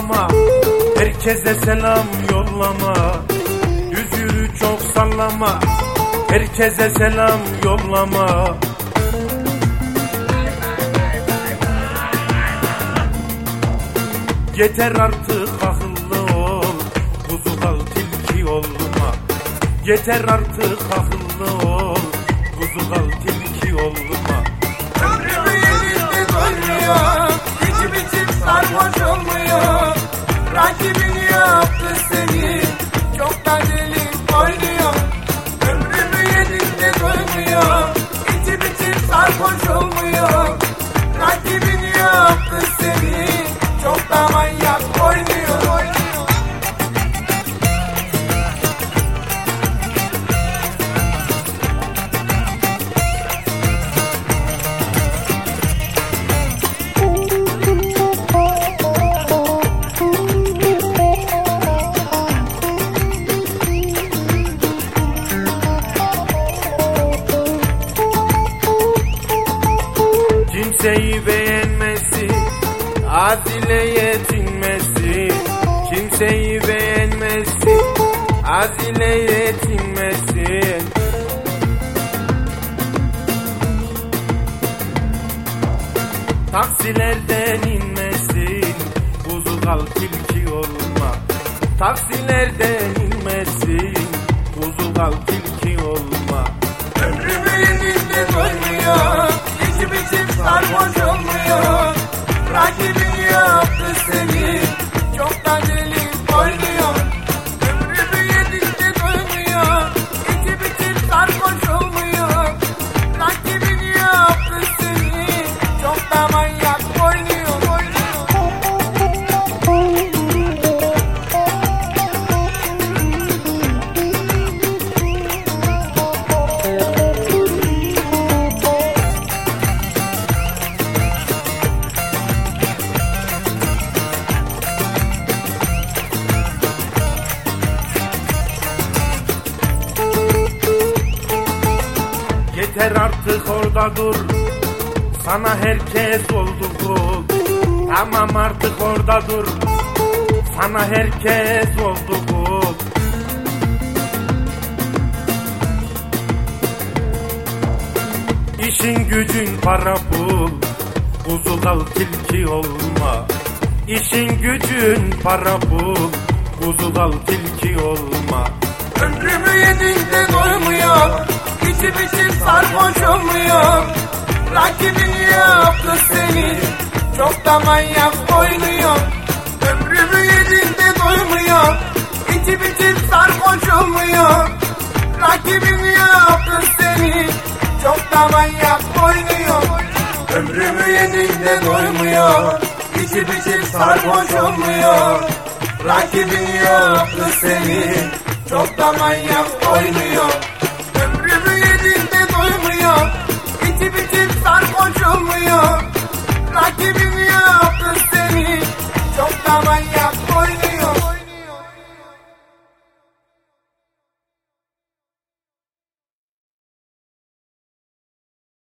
sallama Herkese selam yollama. Düz yürü çok sallama. Herkese selam yollama. Yeter artık akıllı ol. Kuzu kal tilki olma Yeter artık akıllı ol. Kuzu kal tilki olma Ömrümü yenildi doymuyor Kimseyi beğenmesi Az ile yetinmesi Kimseyi beğenmesi Az ile yetinmesi Taksilerden inmesin Kuzu kal tilki olma. Taksilerden inmesin Kuzu kal tilki olma. Ömrümü yenildi Yeter artık orada dur. Sana herkes oldu kul Tamam artık orada dur. Sana herkes oldu kul İşin gücün para pul. Kuzu tilki olma. İşin gücün para pul. Kuzu tilki olma. Ömrümü yenildi doymuyor Rakibin yaptı seni. Çok da manyak oynuyor. Ömrümü yenildi doymuyor. İçim içim sarhoş olmuyor Rakibin yaptı seni. Çok da manyak oynuyor. Ömrümü yenildi doymuyor. İçim içim sarhoş olmuyor Rakibin yaptı seni. Çok da manyak oynuyor